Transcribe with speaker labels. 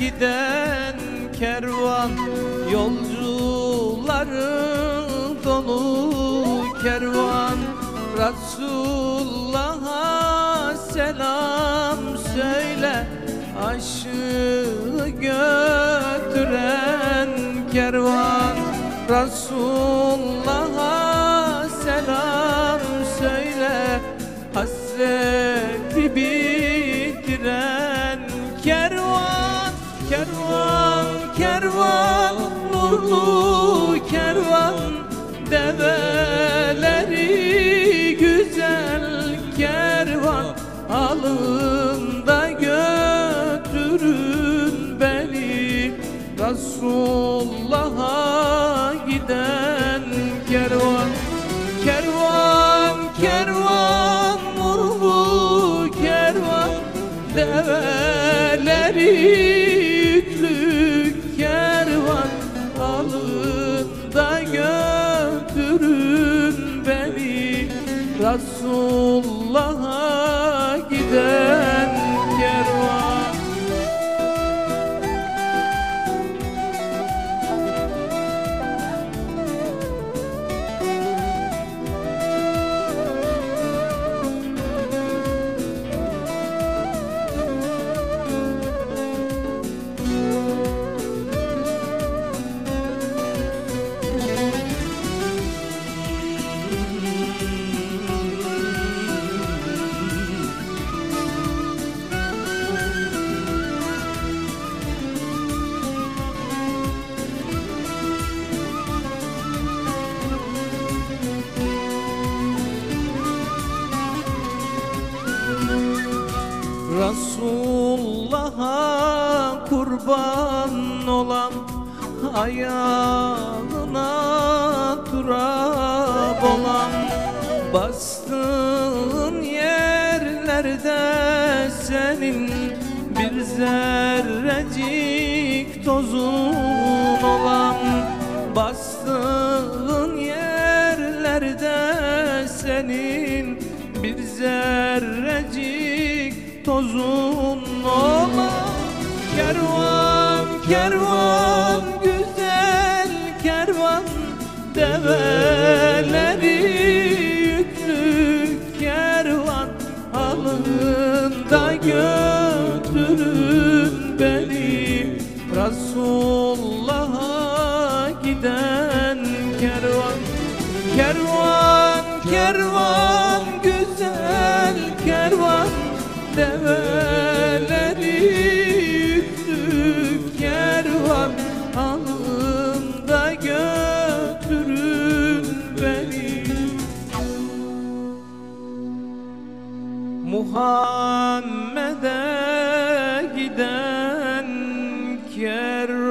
Speaker 1: Giden kervan Yolcuları dolu kervan. Resulullah'a selam söyle Aşığı götüren kervan. Resulullah'a selam söyle Hasreti nurlu kervan Develeri güzel kervan Alın da götürün beni. Resulullah'a giden kervan Kervan, kervan, nurlu kervan Develeri da götürün beni Resulullah'a Resulullah'a kurban olan Ayağına turab olan Bastığın yerlerde senin Bir zerrecik tozun olan Bastığın yerlerde senin Bir zerrecik tozun olan Kervan, kervan, güzel kervan. Develeri yüklü kervan Alın da götürün beni. Resulullah'a giden kervan Kervan, kervan, Develeri yüklü kervan Alın da götürün beni. Muhammed'e giden kervan